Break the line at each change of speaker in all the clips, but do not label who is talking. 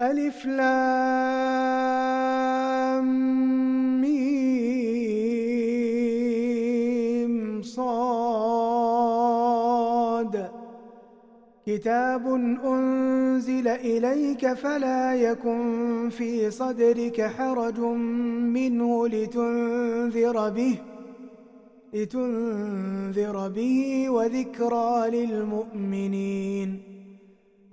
ألف لام میم صاد. كتاب أنزل إليك فلا يكن في صدرك حرج منه لتنذر به لتنذر به وذكرى للمؤمنين.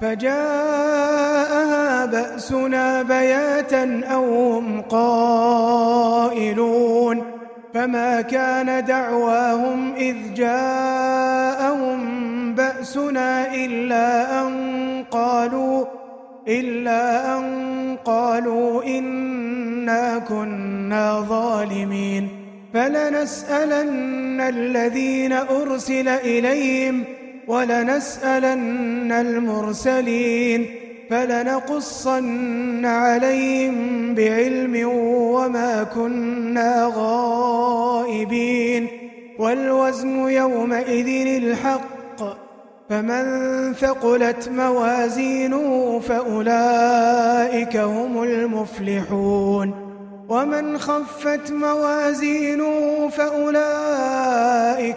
فجاءها بأسنا بياتا أو هم قائلون فما كان دعواهم إذ جاءهم بأسنا إلا أن قالوا إلا أن قالوا إنا كنا ظالمين فلنسألن الذين أرسل إليهم ولنسألن المرسلين فلنقصن عليهم بعلم وما كنا غائبين والوزن يومئذ الحق فمن ثقلت موازينه فأولئك هم المفلحون ومن خفت موازينه فأولئك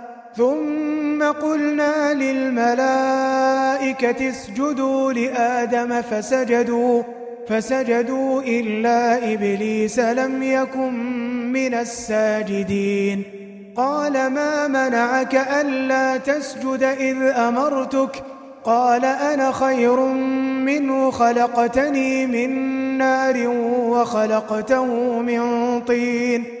ثم قلنا للملائكة اسجدوا لآدم فسجدوا فسجدوا إلا إبليس لم يكن من الساجدين. قال ما منعك ألا تسجد إذ أمرتك؟ قال أنا خير منه خلقتني من نار وخلقته من طين.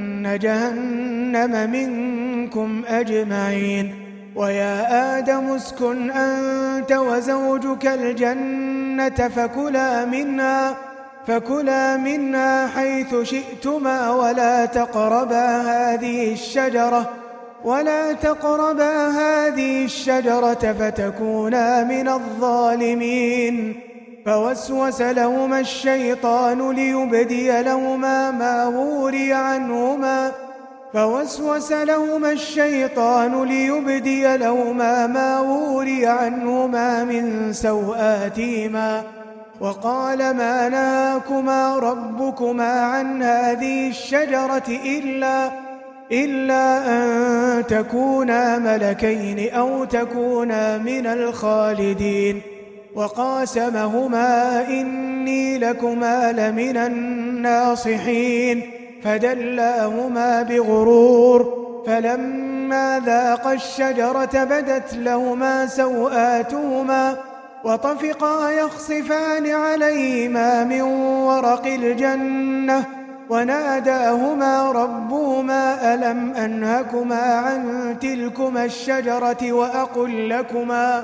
إن جهنم منكم أجمعين ويا آدم اسكن أنت وزوجك الجنة فكلا منها فكلا منا حيث شئتما ولا تقربا هذه الشجرة ولا تقربا هذه الشجرة فتكونا من الظالمين فوسوس لهما الشيطان ليبدي لهما ما غوري عنهما فوسوس لهما الشيطان ليبدي لهما ما غوري عنهما من سوآتهما وقال ما نهاكما ربكما عن هذه الشجرة إلا إلا أن تكونا ملكين أو تكونا من الخالدين وقاسمهما إني لكما لمن الناصحين فدلاهما بغرور فلما ذاق الشجرة بدت لهما سوآتهما وطفقا يخصفان عليهما من ورق الجنة وناداهما ربهما ألم أنهكما عن تلكما الشجرة وأقل لكما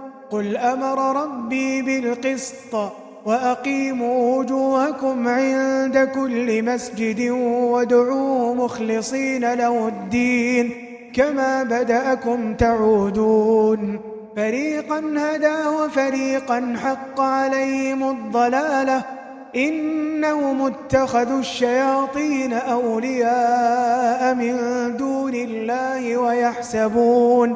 قل أمر ربي بالقسط وأقيموا وجوهكم عند كل مسجد وادعوا مخلصين له الدين كما بدأكم تعودون. فريقا هدى وفريقا حق عليهم الضلالة إنهم اتخذوا الشياطين أولياء من دون الله ويحسبون.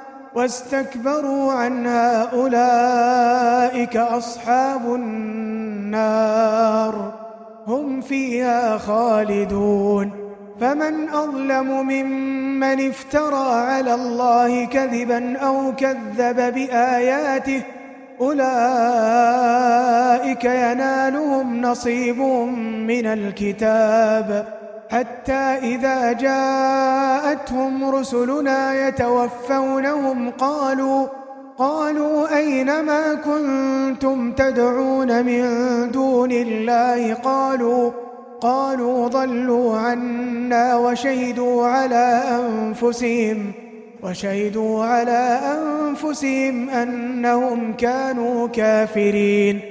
واستكبروا عنها أولئك أصحاب النار. هم فيها خالدون. فمن أظلم ممن افترى على الله كذبا أو كذب بآياته أولئك ينالهم نصيب من الكتاب. حتى إذا جاءتهم رسلنا يتوفونهم قالوا قالوا أين ما كنتم تدعون من دون الله؟ قالوا قالوا ضلوا عنا وشهدوا على أنفسهم وشهدوا على أنفسهم أنهم كانوا كافرين.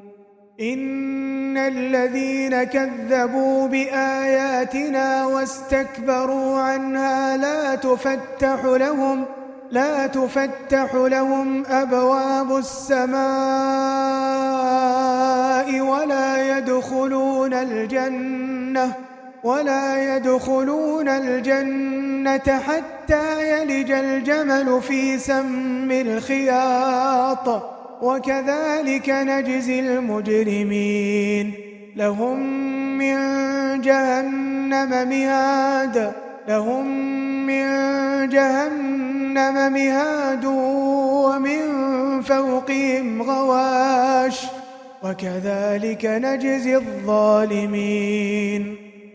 ان الذين كذبوا باياتنا واستكبروا عنها لا تفتح لهم لا تفتح لهم ابواب السماء ولا يدخلون الجنه ولا يدخلون الجنه حتى يلج الجمل في سم الخياط وكذلك نجزي المجرمين. لهم من جهنم مهاد. لهم من جهنم مهاد ومن فوقهم غواش. وكذلك نجزي الظالمين.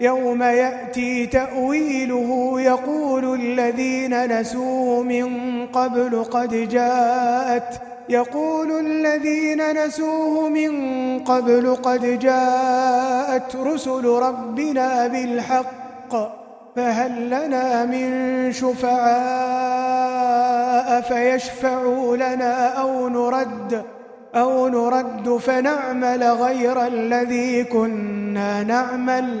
يوم يأتي تأويله يقول الذين نسوه من قبل قد جاءت يقول الذين نسوه من قبل قد جاءت رسل ربنا بالحق فهل لنا من شفعاء فيشفعوا لنا أو نرد أو نرد فنعمل غير الذي كنا نعمل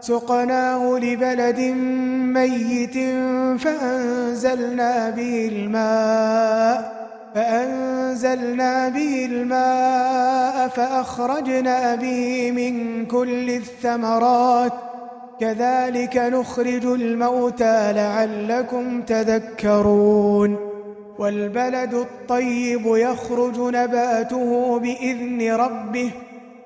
سقناه لبلد ميت فأنزلنا به الماء فأنزلنا به الماء فأخرجنا به من كل الثمرات كذلك نخرج الموتى لعلكم تذكرون. والبلد الطيب يخرج نباته بإذن ربه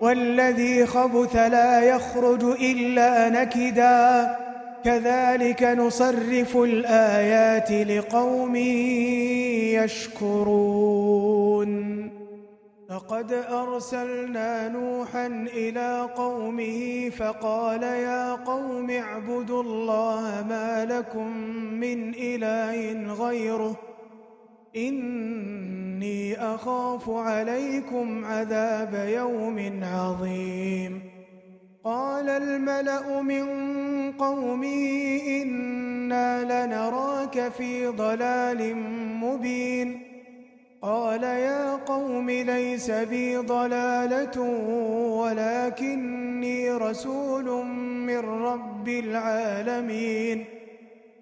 والذي خبث لا يخرج إلا نكدا. كذلك نصرف الآيات لقوم يشكرون. فقد أرسلنا نوحا إلى قومه فقال يا قوم اعبدوا الله ما لكم من إله غيره. إني أخاف عليكم عذاب يوم عظيم. قال الملأ من قومي إنا لنراك في ضلال مبين. قال يا قوم ليس بي ضلالة ولكني رسول من رب العالمين.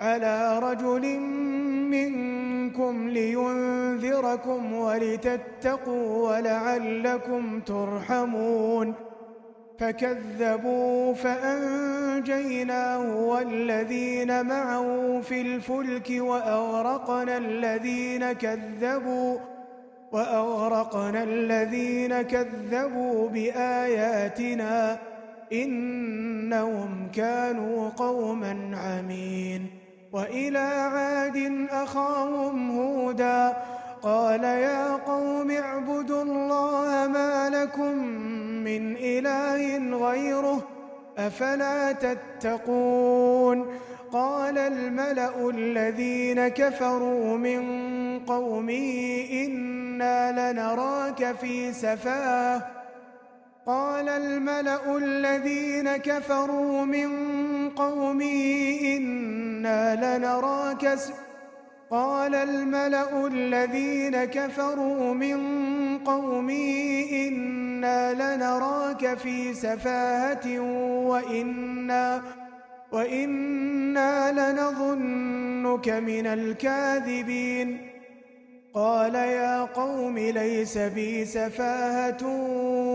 على رجل منكم لينذركم ولتتقوا ولعلكم ترحمون فكذبوا فأنجيناه والذين معه في الفلك وأغرقنا الذين كذبوا وأغرقنا الذين كذبوا بآياتنا إنهم كانوا قوما عمين وإلى عاد أخاهم هودا قال يا قوم اعبدوا الله ما لكم من إله غيره أفلا تتقون قال الملأ الذين كفروا من قومي إنا لنراك في سفاه قال الملأ الذين كفروا من قومي إنا إنا لنراك قال الملأ الذين كفروا من قومي إنا لنراك في سفاهة وإنا, وإنا لنظنك من الكاذبين۔ قال يا قوم ليس بي سفاهة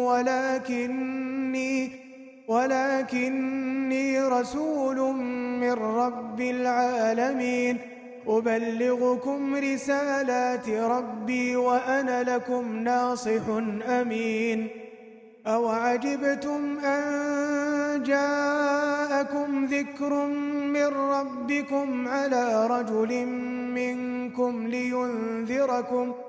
ولكني ولكني رسول من رب العالمين. أبلغكم رسالات ربي وأنا لكم ناصح أمين. أو عجبتم أن جاءكم ذكر من ربكم على رجل منكم لينذركم ۖ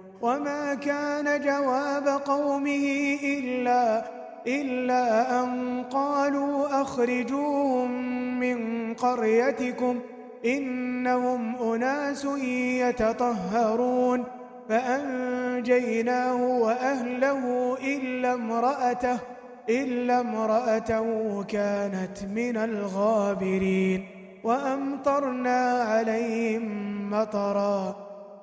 وما كان جواب قومه إلا, إلا أن قالوا أخرجوهم من قريتكم إنهم أناس يتطهرون فأنجيناه وأهله إلا امرأته إلا امرأته كانت من الغابرين وأمطرنا عليهم مطراً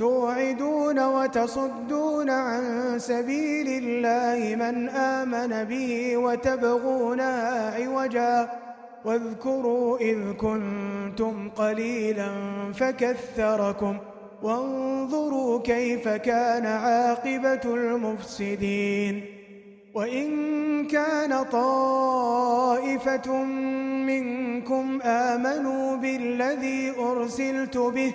توعدون وتصدون عن سبيل الله من آمن به وتبغون عوجا واذكروا إذ كنتم قليلا فكثركم وانظروا كيف كان عاقبة المفسدين وإن كان طائفة منكم آمنوا بالذي أرسلت به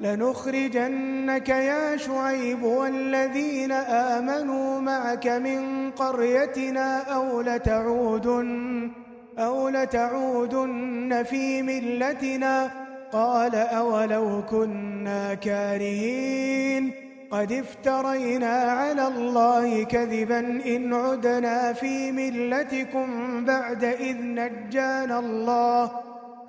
لنخرجنك يا شعيب والذين آمنوا معك من قريتنا أو لتعودن, أو لتعودن في ملتنا قال أولو كنا كارهين. قد افترينا على الله كذبا إن عدنا في ملتكم بعد إذ نجان الله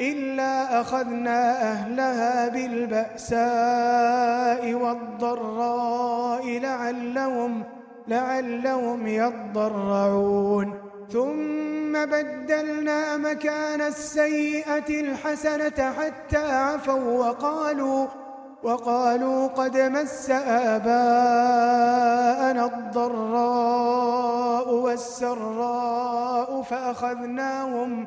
إلا أخذنا أهلها بالبأساء والضراء لعلهم, لعلهم يضرعون. ثم بدلنا مكان السيئة الحسنة حتى عفوا وقالوا وقالوا قد مس آباءنا الضراء والسراء فأخذناهم فأخذناهم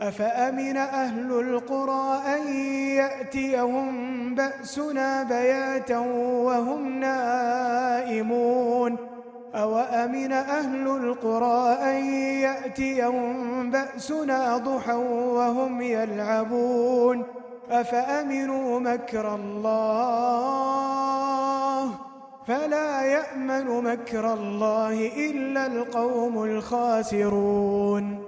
أفأمن أهل القرى أن يأتيهم بأسنا بياتا وهم نائمون؟ أو أمن أهل القرى أن يأتيهم بأسنا ضحا وهم يلعبون؟ أفأمنوا مكر الله؟ فلا يأمن مكر الله إلا القوم الخاسرون.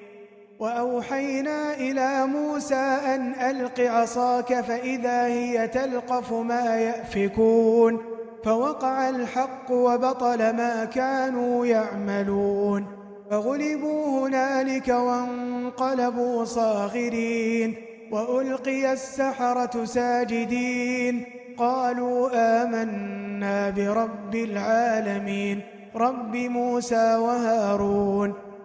وأوحينا إلى موسى أن ألق عصاك فإذا هي تلقف ما يأفكون فوقع الحق وبطل ما كانوا يعملون فغلبوا هنالك وانقلبوا صاغرين وألقي السحرة ساجدين قالوا آمنا برب العالمين رب موسى وهارون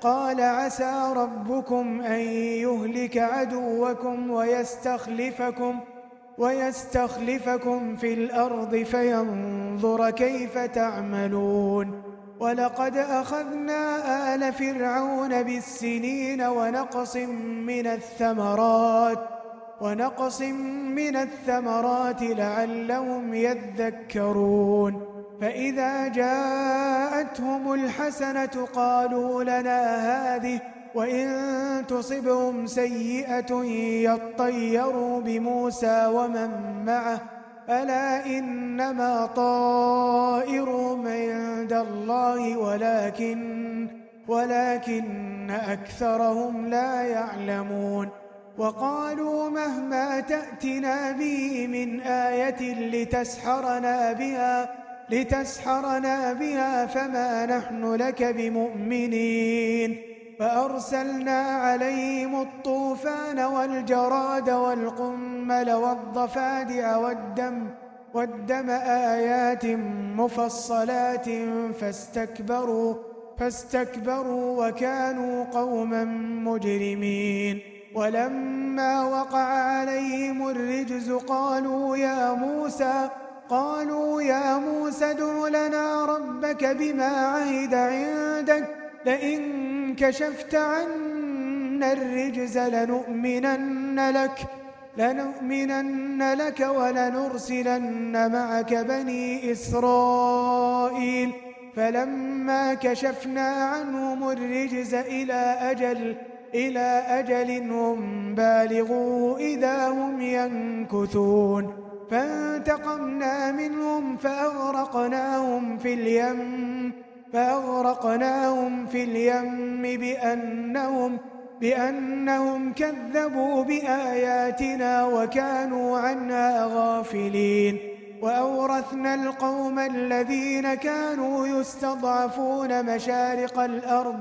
قال عسى ربكم أن يهلك عدوكم ويستخلفكم ويستخلفكم في الأرض فينظر كيف تعملون ولقد أخذنا آل فرعون بالسنين ونقص من الثمرات ونقص من الثمرات لعلهم يذكرون فإذا جاءتهم الحسنة قالوا لنا هذه وإن تصبهم سيئة يطيروا بموسى ومن معه ألا إنما طائرهم عند الله ولكن ولكن أكثرهم لا يعلمون وقالوا مهما تأتنا به من آية لتسحرنا بها لتسحرنا بها فما نحن لك بمؤمنين فأرسلنا عليهم الطوفان والجراد والقمل والضفادع والدم والدم آيات مفصلات فاستكبروا فاستكبروا وكانوا قوما مجرمين ولما وقع عليهم الرجز قالوا يا موسى قالوا يا موسى دع لنا ربك بما عهد عندك. لئن كشفت عنا الرجز لنؤمنن لك لنؤمنن لك ولنرسلن معك بني إسرائيل. فلما كشفنا عنهم الرجز إلى أجل إلى أجل هم بالغوا إذا هم ينكثون. فانتقمنا منهم فأغرقناهم في اليم فأغرقناهم في اليم بأنهم بأنهم كذبوا بآياتنا وكانوا عنا غافلين. وأورثنا القوم الذين كانوا يستضعفون مشارق الأرض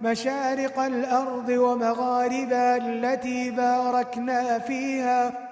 مشارق الأرض ومغاربها التي باركنا فيها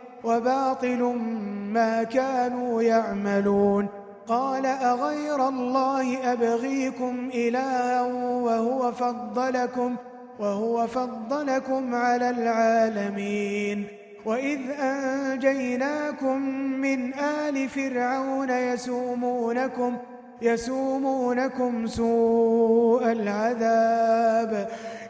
وباطل ما كانوا يعملون قال أغير الله أبغيكم إلها وهو فضلكم, وهو فضلكم على العالمين وإذ أنجيناكم من آل فرعون يسومونكم يسومونكم سوء العذاب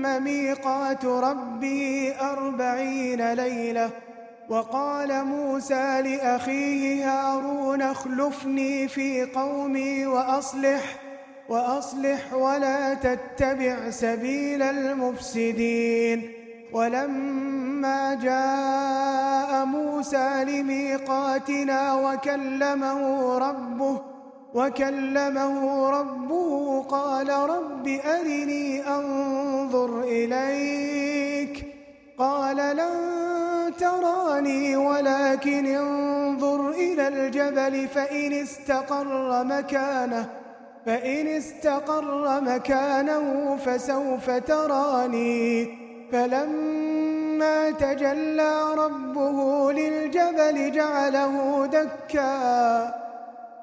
ثم ميقات ربي أربعين ليلة وقال موسى لأخيه هارون اخلفني في قومي وأصلح وأصلح ولا تتبع سبيل المفسدين. ولما جاء موسى لميقاتنا وكلمه ربه وكلمه ربه قال رب أرني أنظر إليك قال لن تراني ولكن انظر إلى الجبل فإن استقر مكانه فإن استقر مكانه فسوف تراني فلما تجلى ربه للجبل جعله دكاً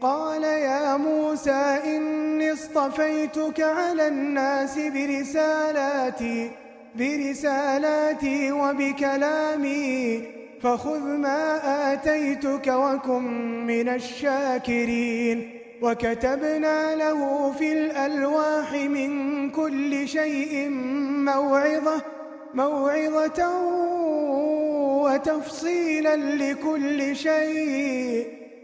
قال يا موسى إني اصطفيتك على الناس برسالاتي برسالاتي وبكلامي فخذ ما آتيتك وكن من الشاكرين. وكتبنا له في الألواح من كل شيء موعظة موعظة وتفصيلا لكل شيء.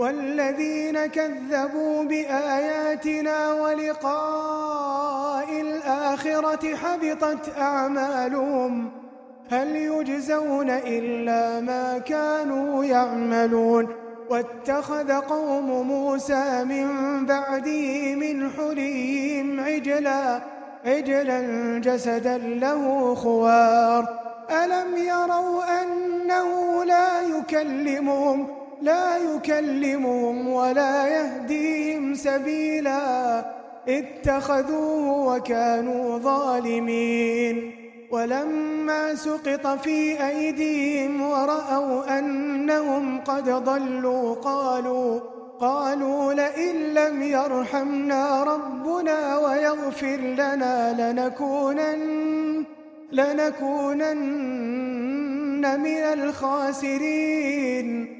والذين كذبوا بآياتنا ولقاء الآخرة حبطت أعمالهم هل يجزون إلا ما كانوا يعملون واتخذ قوم موسى من بعده من حليهم عجلا عجلا جسدا له خوار. ألم يروا أنه لا يكلمهم؟ لا يكلمهم ولا يهديهم سبيلا. اتخذوه وكانوا ظالمين. ولما سقط في أيديهم ورأوا أنهم قد ضلوا قالوا قالوا لئن لم يرحمنا ربنا ويغفر لنا لنكونن لنكونن من الخاسرين.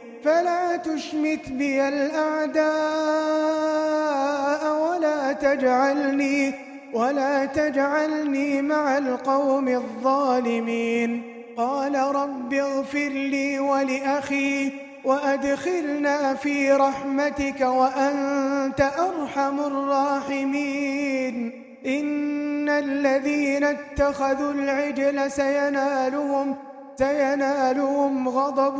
فلا تشمت بي الأعداء ولا تجعلني ولا تجعلني مع القوم الظالمين. قال رب اغفر لي ولأخي وأدخلنا في رحمتك وأنت أرحم الراحمين. إن الذين اتخذوا العجل سينالهم سينالهم غضب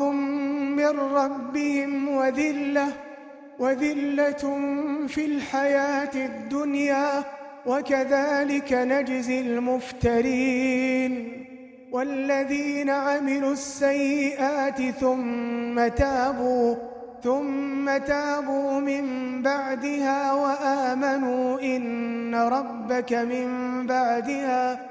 من ربهم وذلة وذلة في الحياة الدنيا وكذلك نجزي المفترين والذين عملوا السيئات ثم تابوا ثم تابوا من بعدها وآمنوا إن ربك من بعدها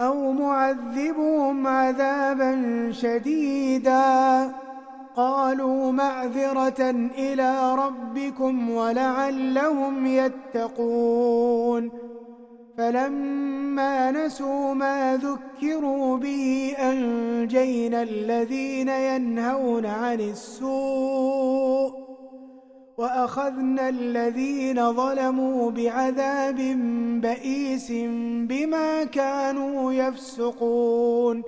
أو معذبهم عذابا شديدا. قالوا معذرة إلى ربكم ولعلهم يتقون. فلما نسوا ما ذكروا به أنجينا الذين ينهون عن السوء. وأخذنا الذين ظلموا بعذاب بئيس بما كانوا يفسقون.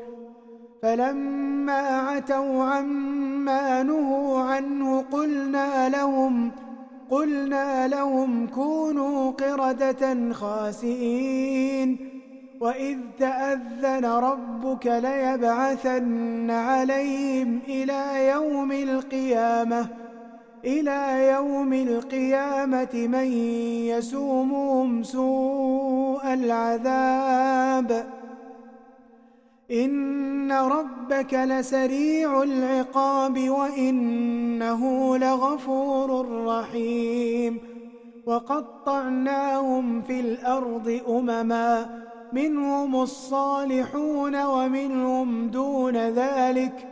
فلما عتوا عما نهوا عنه قلنا لهم قلنا لهم كونوا قردة خاسئين. وإذ تأذن ربك ليبعثن عليهم إلى يوم القيامة. إلى يوم القيامة من يسومهم سوء العذاب. إن ربك لسريع العقاب وإنه لغفور رحيم. وقطعناهم في الأرض أمما منهم الصالحون ومنهم دون ذلك.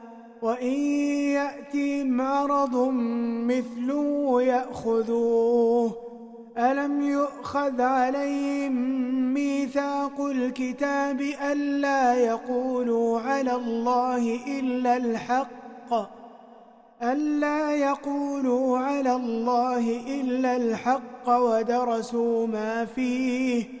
وَإِن يَأْتِهِمْ عَرَضٌ مِثْلُهُ يَأْخُذُوهُ أَلَمْ يُؤْخَذْ عَلَيْهِمْ مِيثَاقُ الْكِتَابِ أَلَّا يَقُولُوا عَلَى اللَّهِ إِلَّا الْحَقَّ أَلَّا يَقُولُوا عَلَى اللَّهِ إِلَّا الْحَقَّ وَدَرَسُوا مَا فِيهِ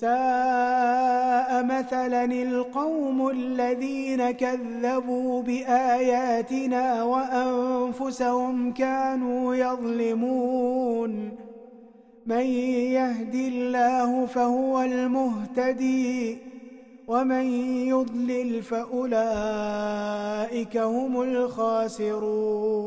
ساء مثلا القوم الذين كذبوا بآياتنا وأنفسهم كانوا يظلمون. من يهدي الله فهو المهتدي ومن يضلل فأولئك هم الخاسرون.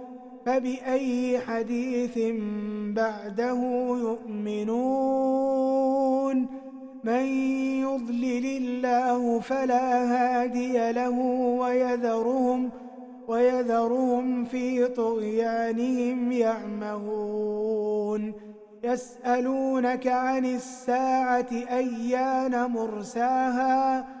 فبأي حديث بعده يؤمنون؟ من يضلل الله فلا هادي له ويذرهم ويذرهم في طغيانهم يعمهون. يسألونك عن الساعة أيان مرساها؟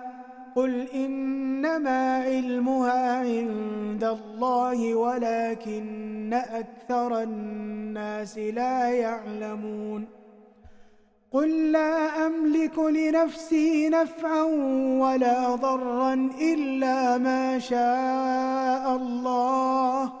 قل إنما علمها عند الله ولكن أكثر الناس لا يعلمون قل لا أملك لنفسي نفعا ولا ضرا إلا ما شاء الله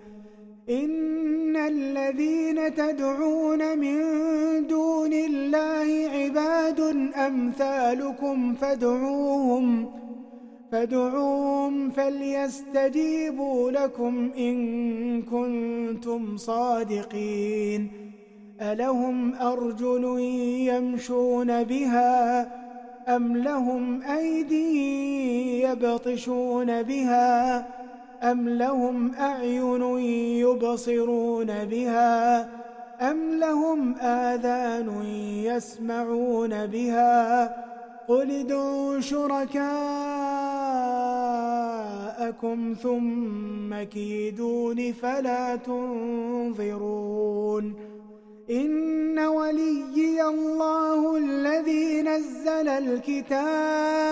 إن الذين تدعون من دون الله عباد أمثالكم فادعوهم فادعوهم فليستجيبوا لكم إن كنتم صادقين. ألهم أرجل يمشون بها أم لهم أيدي يبطشون بها؟ أم لهم أعين يبصرون بها أم لهم آذان يسمعون بها قل دُعُوا شركاءكم ثم كيدون فلا تنظرون إن وليي الله الذي نزل الكتاب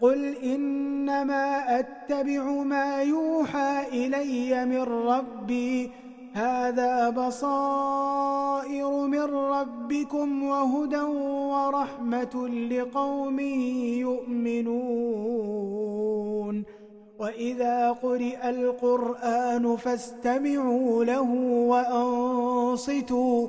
قل إنما أتبع ما يوحى إلي من ربي. هذا بصائر من ربكم وهدى ورحمة لقوم يؤمنون. وإذا قرئ القرآن فاستمعوا له وأنصتوا.